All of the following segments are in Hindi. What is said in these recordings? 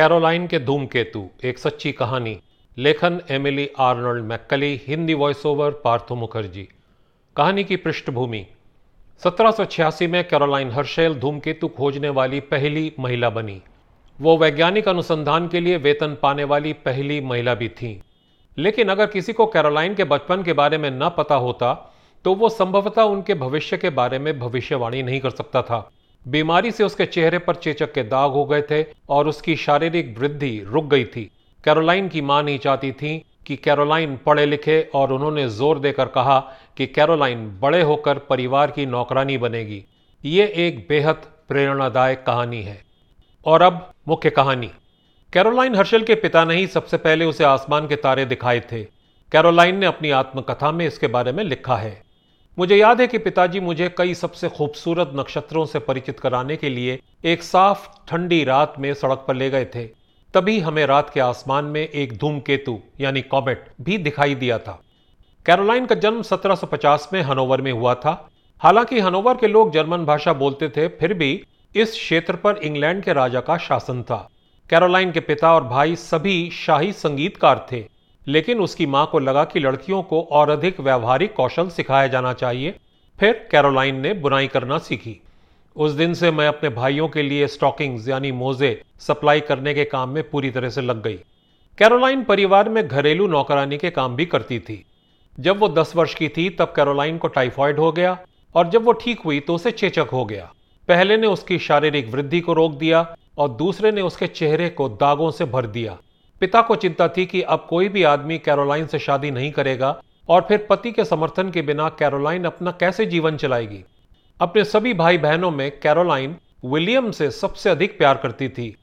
कैरोलाइन के धूमकेतु, एक सच्ची कहानी। लेखन Emily Arnold McCully Hindi voice over Partho Mukherjee. कहानी की पृष्ठभूमि। 1786 में कैरोलाइन हर्शेल धूमकेतु खोजने वाली पहली महिला बनी। वो वैज्ञानिक अनुसंधान के लिए वेतन पाने वाली पहली महिला भी थी। लेकिन अगर किसी को कैरोलाइन के बचपन के बारे में न पता होता तो वो संभवतः उनके भविष्य के बारे में भविष्यवाणी नहीं कर सकता था। बीमारी से उसके चेहरे पर चेचक के दाग हो गए थे और उसकी शारीरिक वृद्धि रुक गई थी। कैरोलाइन की माँ नहीं चाहती थी कि कैरोलाइन पढ़े लिखे और उन्होंने ज़ोर देकर कहा कि कैरोलाइन बड़े होकर परिवार की नौकरानी बनेगी। ये एक बेहद प्रेरणादायक कहानी है। और अब मुख्य कहानी। कैरोलाइन हर्षल के पिता ने ही सबसे पहले उसे आसमान के तारे दिखाए थे। कैरोलाइन ने अपनी आत्मकथा में इसके बारे में लिखा है। मुझे याद है कि पिताजी मुझे कई सबसे खूबसूरत नक्षत्रों से परिचित कराने के लिए एक साफ़, ठंडी रात में सड़क पर ले गए थे। तभी हमें रात के आसमान में एक धूमकेतु, यानी कॉमेट, भी दिखाई दिया था। कैरोलाइन का जन्म 1750 में हनोवर में हुआ था। हालाँकि हनोवर के लोग जर्मन भाषा बोलते थे, फिर भी इस क्षेत्र पर इंग्लैंड के राजा का शासन था। कैरोलाइन के पिता और भाई सभी शाही संगीतकार थे। लेकिन उसकी माँ को लगा कि लड़कियों को और अधिक व्यवहारिक कौशल सिखाया जाना चाहिए। फिर कैरोलाइन ने बुनाई करना सीखी। उस दिन से मैं अपने भाइयों के लिए स्टॉकिंग्स यानी मोजे सप्लाई करने के काम में पूरी तरह से लग गई। कैरोलाइन परिवार में घरेलू नौकरानी के काम भी करती थी। जब वो दस वर्ष की थी, तब कैरोलाइन को टाइफॉइड हो गया और जब वो ठीक हुई तो उसे चेचक हो गया। पहले ने उसकी शारीरिक वृद्धि को रोक दिया और दूसरे ने उसके चेहरे को दागों से भर दिया। पिता को चिंता थी कि अब कोई भी आदमी कैरोलाइन से शादी नहीं करेगा और फिर पति के समर्थन के बिना कैरोलाइन अपना कैसे जीवन चलाएगी। अपने सभी भाई बहनों में कैरोलाइन विलियम से सबसे अधिक प्यार करती थी।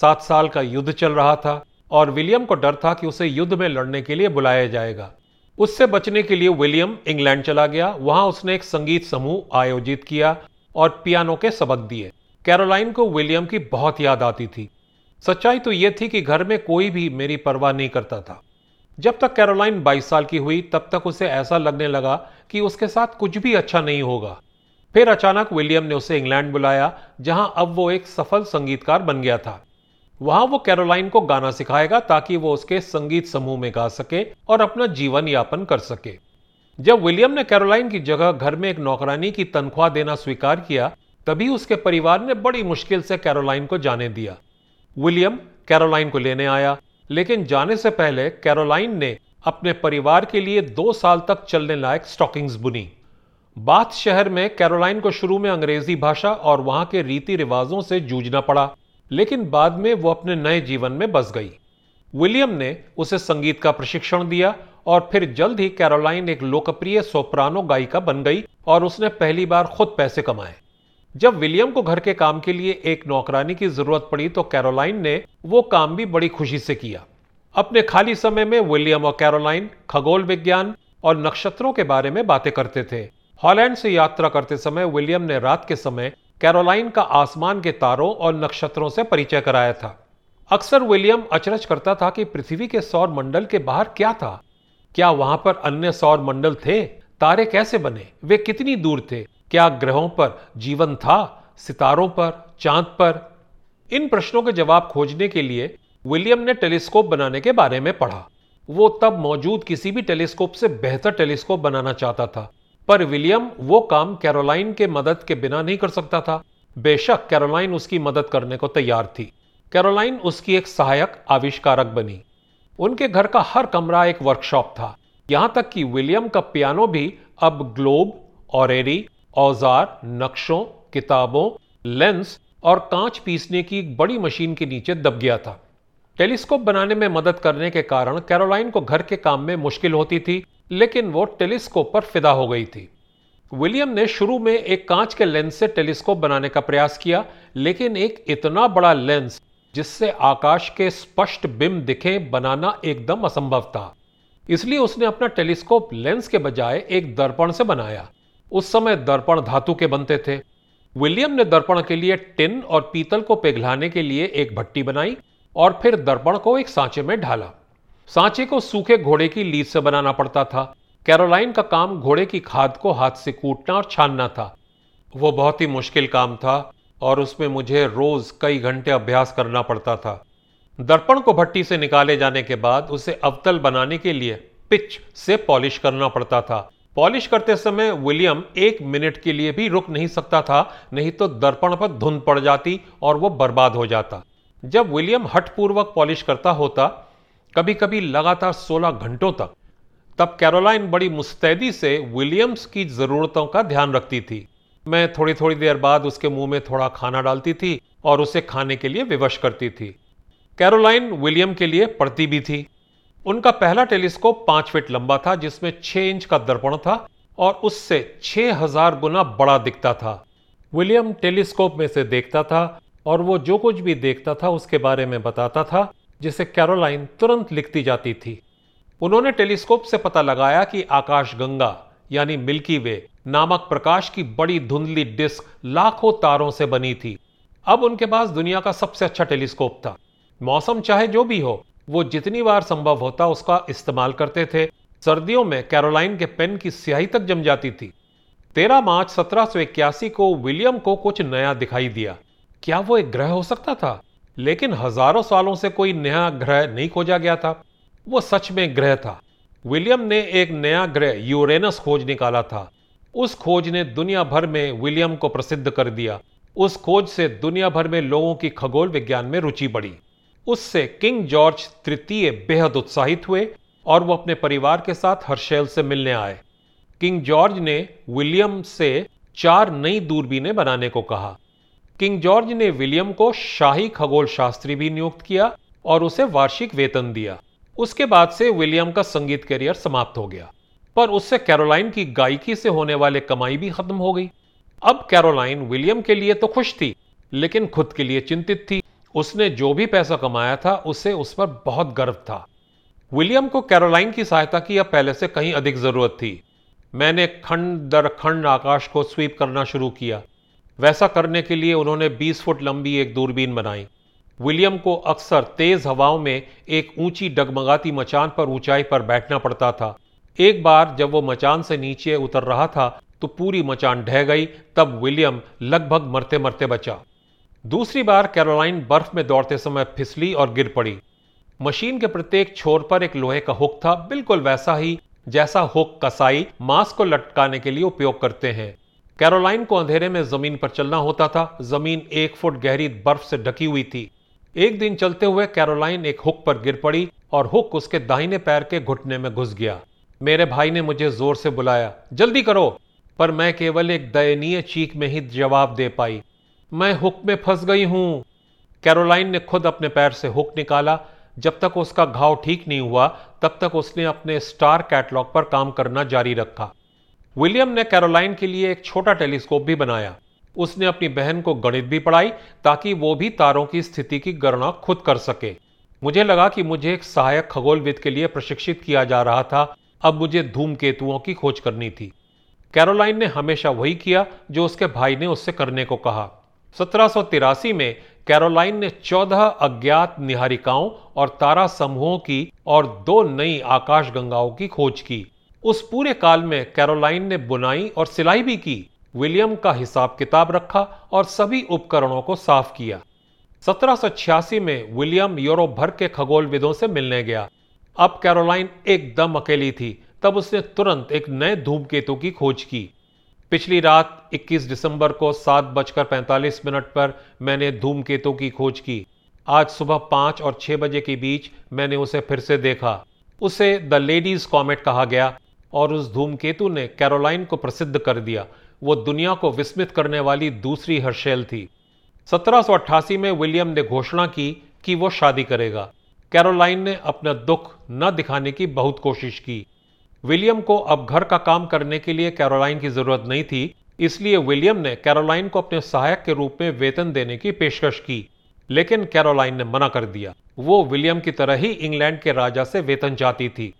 सात साल का युद्ध चल रहा था और विलियम को डर था कि उसे युद्ध में लड़ने के लिए बुलाया जाएगा। उससे बचने के लिए विलियम इंग्लैंड चला गया। वहाँ उसने एक संगीत समूह आयोजित किया और पियानो के सबक दिए। कैरोलाइन को विलियम की बहुत याद आती थी। सच्चाई तो यह थी कि घर में कोई भी मेरी परवाह नहीं करता था। जब तक कैरोलाइन 22 साल की हुई, तब तक उसे ऐसा लगने लगा कि उसके साथ कुछ भी अच्छा नहीं होगा। फिर अचानक विलियम ने उसे इंग्लैंड बुलाया, जहाँ अब वो एक सफल संगीतकार बन गया था। वहाँ वो कैरोलाइन को गाना सिखाएगा ताकि वो उसके संगीत समूह में गा सके और अपना जीवन यापन कर सके। जब विलियम ने कैरोलाइन की जगह घर में एक नौकरानी की तनख्वाह देना स्वीकार किया, तभी उसके परिवार ने बड़ी मुश्किल से कैरोलाइन को जाने दिया। विलियम कैरोलाइन को लेने आया। लेकिन जाने से पहले कैरोलाइन ने अपने परिवार के लिए दो साल तक चलने लायक स्टॉकिंग्स बुनी। बाथ शहर में कैरोलाइन को शुरू में अंग्रेज़ी भाषा और वहाँ के रीति रिवाजों से जूझना पड़ा, लेकिन बाद में वो अपने नए जीवन में बस गई। विलियम ने उसे संगीत का प्रशिक्षण दिया और फिर जल्द ही कैरोलाइन एक लोकप्रिय सोप्रानो गायिका बन गई और उसने पहली बार खुद पैसे कमाए। जब विलियम को घर के काम के लिए एक नौकरानी की ज़रूरत पड़ी तो कैरोलाइन ने वो काम भी बड़ी खुशी से किया। अपने खाली समय में विलियम और कैरोलाइन खगोल विज्ञान और नक्षत्रों के बारे में बातें करते थे। हॉलैंड से यात्रा करते समय विलियम ने रात के समय कैरोलाइन का आसमान के तारों और नक्षत्रों से परिचय कराया था। अक्सर विलियम अचरज करता था कि पृथ्वी के सौर मंडल के बाहर क्या था। क्या वहाँ पर अन्य सौर मंडल थे? तारे कैसे बने? वे कितनी दूर थे? क्या ग्रहों पर जीवन था, सितारों पर, चाँद पर? इन प्रश्नों के जवाब खोजने के लिए विलियम ने टेलीस्कोप बनाने के बारे में पढ़ा। वो तब मौजूद किसी भी टेलीस्कोप से बेहतर टेलीस्कोप बनाना चाहता था, पर विलियम वो काम कैरोलाइन के मदद के बिना नहीं कर सकता था। बेशक कैरोलाइन उसकी मदद करने को तैयार थी। कैरोलाइन उसकी एक सहायक, आविष्कारक बनी। उनके घर का हर कमरा एक वर्कशॉप था। यहाँ तक कि विलियम का पियानो भी अब ग्लोब ऑरेरी औज़ार, नक्शों, किताबों, लेंस और कांच पीसने की एक बड़ी मशीन के नीचे दब गया था। टेलीस्कोप बनाने में मदद करने के कारण कैरोलाइन को घर के काम में मुश्किल होती थी, लेकिन वो टेलीस्कोप पर फिदा हो गई थी। विलियम ने शुरू में एक कांच के लेंस से टेलीस्कोप बनाने का प्रयास किया, लेकिन एक इतना बड़ा लेंस जिससे आकाश के स्पष्ट बिंब दिखे बनाना एकदम असंभव था। इसलिए उसने अपना टेलीस्कोप लेंस के बजाय एक दर्पण से बनाया। उस समय दर्पण धातु के बनते थे। विलियम ने दर्पण के लिए टिन और पीतल को पिघलाने के लिए एक भट्टी बनाई और फिर दर्पण को एक सांचे में ढाला। सांचे को सूखे घोड़े की लीज से बनाना पड़ता था। कैरोलाइन का काम घोड़े की खाद को हाथ से कूटना और छानना था। वो बहुत ही मुश्किल काम था और उसमें मुझे रोज कई घंटे अभ्यास करना पड़ता था। दर्पण को भट्टी से निकाले जाने के बाद उसे अवतल बनाने के लिए पिच से पॉलिश करना पड़ता था। पॉलिश करते समय विलियम एक मिनट के लिए भी रुक नहीं सकता था, नहीं तो दर्पण पर धुंध पड़ जाती और वो बर्बाद हो जाता। जब विलियम हठपूर्वक पॉलिश करता होता कभी कभी लगातार 16 घंटों तक, तब कैरोलाइन बड़ी मुस्तैदी से विलियम्स की जरूरतों का ध्यान रखती थी। मैं थोड़ी थोड़ी देर बाद उसके मुँह में थोड़ा खाना डालती थी और उसे खाने के लिए विवश करती थी। कैरोलाइन विलियम के लिए पढ़ती भी थी। उनका पहला टेलीस्कोप पाँच फीट लंबा था, जिसमें छह इंच का दर्पण था और उससे छह हज़ार गुना बड़ा दिखता था। विलियम टेलीस्कोप में से देखता था और वो जो कुछ भी देखता था, उसके बारे में बताता था, जिसे कैरोलाइन तुरंत लिखती जाती थी। उन्होंने टेलीस्कोप से पता लगाया कि आकाश गंगा, यानी मिल्की वे, नामक प्रकाश की बड़ी धुंधली डिस्क लाखों तारों से बनी थी। अब उनके पास दुनिया का सबसे अच्छा टेलीस्कोप था। मौसम चाहे जो भी हो वो जितनी बार संभव होता उसका इस्तेमाल करते थे। सर्दियों में कैरोलाइन के पेन की स्याही तक जम जाती थी। तेरह मार्च सत्रह को विलियम को कुछ नया दिखाई दिया। क्या वो एक ग्रह हो सकता था? लेकिन हज़ारों सालों से कोई नया ग्रह नहीं खोजा गया था। वो सच में ग्रह था। विलियम ने एक नया ग्रह यूरेनस खोज निकाला था। उस खोज ने दुनिया भर में विलियम को प्रसिद्ध कर दिया। उस खोज से दुनिया भर में लोगों की खगोल विज्ञान में रुचि बढ़ी। उससे किंग जॉर्ज तृतीय बेहद उत्साहित हुए और वो अपने परिवार के साथ हर्शेल से मिलने आए। किंग जॉर्ज ने विलियम से चार नई दूरबीनें बनाने को कहा। किंग जॉर्ज ने विलियम को शाही खगोल शास्त्री भी नियुक्त किया और उसे वार्षिक वेतन दिया। उसके बाद से विलियम का संगीत करियर समाप्त हो गया। पर उससे कैरोलाइन की गायकी से होने वाले कमाई भी खत्म हो गई। अब कैरोलाइन विलियम के लिए तो खुश थी, लेकिन खुद के लिए चिंतित थी। उसने जो भी पैसा कमाया था, उसे उस पर बहुत गर्व था। विलियम को कैरोलाइन की सहायता की अब पहले से कहीं अधिक ज़रूरत थी। मैंने खंड दर खंड आकाश को स्वीप करना शुरू किया। वैसा करने के लिए उन्होंने 20 फुट लंबी एक दूरबीन बनाई। विलियम को अक्सर तेज हवाओं में एक ऊँची डगमगाती मचान पर ऊंचाई पर बैठना पड़ता था। एक बार जब वो मचान से नीचे उतर रहा था तो पूरी मचान ढह गई, तब विलियम लगभग मरते मरते बचा। दूसरी बार कैरोलाइन बर्फ़ में दौड़ते समय फिसली और गिर पड़ी। मशीन के प्रत्येक छोर पर एक लोहे का हुक था, बिल्कुल वैसा ही जैसा हुक कसाई मांस को लटकाने के लिए उपयोग करते हैं। कैरोलाइन को अंधेरे में ज़मीन पर चलना होता था। ज़मीन एक फुट गहरी बर्फ़ से ढकी हुई थी। एक दिन चलते हुए कैरोलाइन एक हुक पर गिर पड़ी और हुक उसके दाहिने पैर के घुटने में घुस गया। मेरे भाई ने मुझे ज़ोर से बुलाया, जल्दी करो! पर मैं केवल एक दयनीय चीख में ही जवाब दे पाई। मैं हुक में फंस गई हूँ। कैरोलाइन ने खुद अपने पैर से हुक निकाला। जब तक उसका घाव ठीक नहीं हुआ, तब तक उसने अपने स्टार कैटलॉग पर काम करना जारी रखा। विलियम ने कैरोलाइन के लिए एक छोटा टेलीस्कोप भी बनाया। उसने अपनी बहन को गणित भी पढ़ाई, ताकि वो भी तारों की स्थिति की गणना खुद कर सके। मुझे लगा कि मुझे एक सहायक खगोलविद के लिए प्रशिक्षित किया जा रहा था। अब मुझे धूमकेतुओं की खोज करनी थी। कैरोलाइन ने हमेशा वही किया, जो उसके भाई ने उससे करने को कहा। सत्रह में कैरोलाइन ने चौदह अज्ञात निहारिकाओं और तारा समूहों की और दो नई आकाश गंगाओं की खोज की। उस पूरे काल में कैरोलाइन ने बुनाई और सिलाई भी की। विलियम का हिसाब किताब रखा और सभी उपकरणों को साफ़ किया। सत्रह में विलियम यूरोप भर के खगोलविदों से मिलने गया। अब कैरोलाइन एकदम अकेली थी, तब उसने तुरंत एक नए धूमकेतु की खोज की। पिछली रात 21 दिसंबर को सात बजकर पैंतालीस मिनट पर मैंने धूमकेतु की खोज की। आज सुबह पाँच और छह बजे के बीच मैंने उसे फिर से देखा। उसे द लेडीज़ कॉमेट कहा गया और उस धूमकेतु ने कैरोलाइन को प्रसिद्ध कर दिया। वो दुनिया को विस्मित करने वाली दूसरी हर्शेल थी। सत्रह सौ अट्ठासी में विलियम ने घोषणा की कि वो शादी करेगा। कैरोलाइन ने अपना दुख न दिखाने की बहुत कोशिश की। विलियम को अब घर का काम करने के लिए कैरोलाइन की ज़रूरत नहीं थी, इसलिए विलियम ने कैरोलाइन को अपने सहायक के रूप में वेतन देने की पेशकश की, लेकिन कैरोलाइन ने मना कर दिया। वो विलियम की तरह ही इंग्लैंड के राजा से वेतन चाहती थी।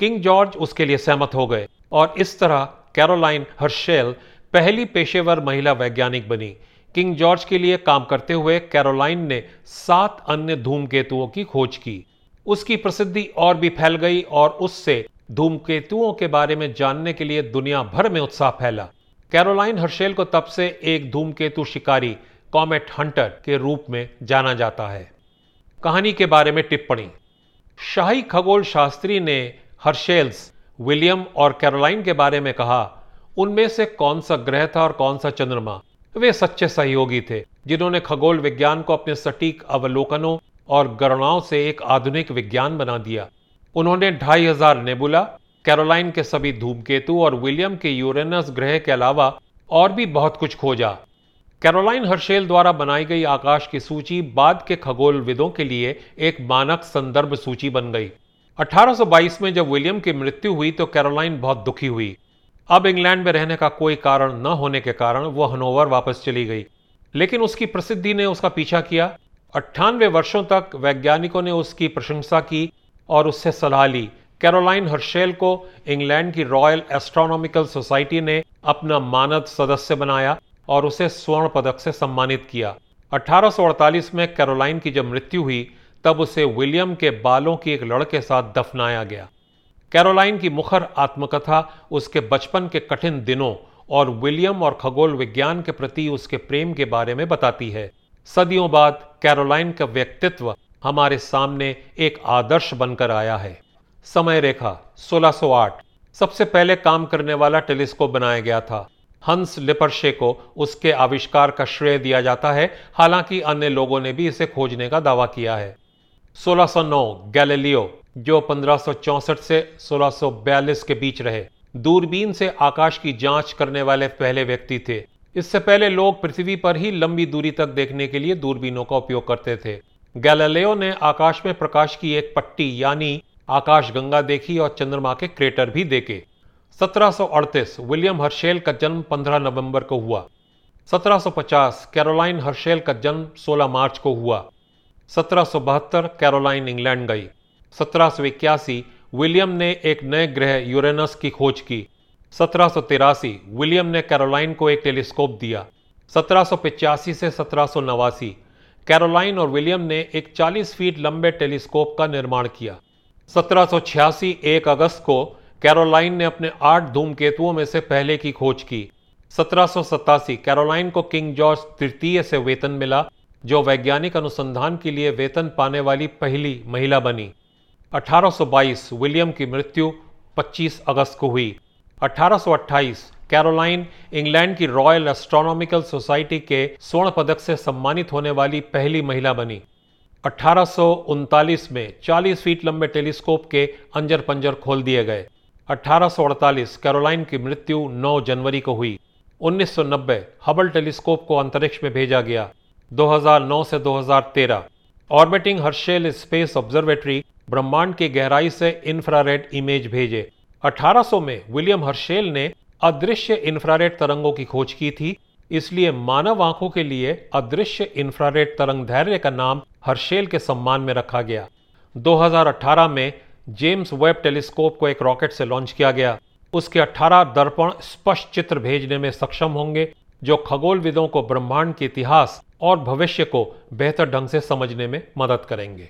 किंग जॉर्ज उसके लिए सहमत हो गए और इस तरह कैरोलाइन हर्शेल पहली पेशेवर महिला वैज्ञानिक बनी। किंग जॉर्ज के लिए काम करते हुए कैरोलाइन ने सात अन्य धूमकेतुओं की खोज की। उसकी प्रसिद्धि और भी फैल गई और उससे धूमकेतुओं के बारे में जानने के लिए दुनिया भर में उत्साह फैला। कैरोलाइन हर्शेल को तब से एक धूमकेतु शिकारी, कॉमेट हंटर के रूप में जाना जाता है। कहानी के बारे में टिप्पणी। शाही खगोल शास्त्री ने हर्शेल्स विलियम और कैरोलाइन के बारे में कहा, उनमें से कौन सा ग्रह था और कौन सा चंद्रमा? वे सच्चे सहयोगी थे, जिन्होंने खगोल विज्ञान को अपने सटीक अवलोकनों और गणनाओं से एक आधुनिक विज्ञान बना दिया। उन्होंने ढाई हज़ार नेबुला, कैरोलाइन के सभी धूमकेतु और विलियम के यूरेनस ग्रह के अलावा और भी बहुत कुछ खोजा। कैरोलाइन हर्शेल द्वारा बनाई गई आकाश की सूची बाद के खगोलविदों के लिए एक मानक संदर्भ सूची बन गई। 1822 में जब विलियम की मृत्यु हुई तो कैरोलाइन बहुत दुखी हुई। अब इंग्लैंड में रहने का कोई कारण न होने के कारण वह हनोवर वापस चली गई। लेकिन उसकी प्रसिद्धि ने उसका पीछा किया। अट्ठानवे वर्षों तक वैज्ञानिकों ने उसकी प्रशंसा की। और उससे सलाह ली। कैरोलाइन हर्शेल को इंग्लैंड की रॉयल एस्ट्रोनॉमिकल सोसाइटी ने अपना मानद सदस्य बनाया और उसे स्वर्ण पदक से सम्मानित किया। 1848 में कैरोलाइन की जब मृत्यु हुई, तब उसे विलियम के बालों की एक लड़के साथ दफनाया गया। कैरोलाइन की मुखर आत्मकथा उसके बचपन के कठिन दिनों और विलियम और खगोल विज्ञान के प्रति उसके प्रेम के बारे में बताती है। सदियों बाद कैरोलाइन का व्यक्तित्व हमारे सामने एक आदर्श बनकर आया है। समय रेखा 1608 सबसे पहले काम करने वाला टेलीस्कोप बनाया गया था। हंस लिपरशे को उसके आविष्कार का श्रेय दिया जाता है। हालाँकि अन्य लोगों ने भी इसे खोजने का दावा किया है। 1609 गैलीलियो, जो 1564 से 1642 के बीच रहे। दूरबीन से आकाश की जाँच करने वाले पहले व्यक्ति थे। इससे पहले लोग पृथ्वी पर ही लंबी दूरी तक देखने के लिए दूरबीनों का उपयोग करते थे। गैलीलियो ने आकाश में प्रकाश की एक पट्टी, यानी आकाश गंगा देखी और चंद्रमा के क्रेटर भी देखे। 1738 विलियम हर्शेल का जन्म 15 नवंबर को हुआ। 1750 कैरोलाइन हर्शेल का जन्म 16 मार्च को हुआ। 1772 कैरोलाइन इंग्लैंड गई। सत्रह विलियम ने एक नए ग्रह यूरेनस की खोज की। सत्रह विलियम ने कैरोलाइन को एक टेलीस्कोप दिया। सत्रह से सत्रह कैरोलाइन और विलियम ने एक 40 फीट लंबे टेलीस्कोप का निर्माण किया। 1786 एक अगस्त को कैरोलाइन ने अपने आठ धूमकेतुओं में से पहले की खोज की। सत्रह कैरोलाइन को किंग जॉर्ज तृतीय से वेतन मिला, जो वैज्ञानिक अनुसंधान के लिए वेतन पाने वाली पहली महिला बनी। 1822 विलियम की मृत्यु 25 अगस्त को हुई। 1828 कैरोलाइन, इंग्लैंड की रॉयल एस्ट्रोनॉमिकल सोसाइटी के स्वर्ण पदक से सम्मानित होने वाली पहली महिला बनी। अठारह में 40 फीट लंबे टेलीस्कोप के अंजर पंजर खोल दिए गए। 1848 कैरोलाइन की मृत्यु 9 जनवरी को हुई। 1990 हबल टेलीस्कोप को अंतरिक्ष में भेजा गया। 2009 से 2013 ऑर्बिटिंग हर्शेल स्पेस ऑब्जर्वेटरी ब्रह्मांड की गहराई से इंफ्रारेड इमेज भेजे। 1800 में विलियम हर्शेल ने अदृश्य इंफ्रारेड तरंगों की खोज की थी, इसलिए मानव आँखों के लिए अदृश्य इंफ्रारेड तरंग धैर्य का नाम हर्शेल के सम्मान में रखा गया। 2018 में जेम्स वेब टेलीस्कोप को एक रॉकेट से लॉन्च किया गया। उसके 18 दर्पण स्पष्ट चित्र भेजने में सक्षम होंगे, जो खगोलविदों को ब्रह्मांड के इतिहास और भविष्य को बेहतर ढंग से समझने में मदद करेंगे।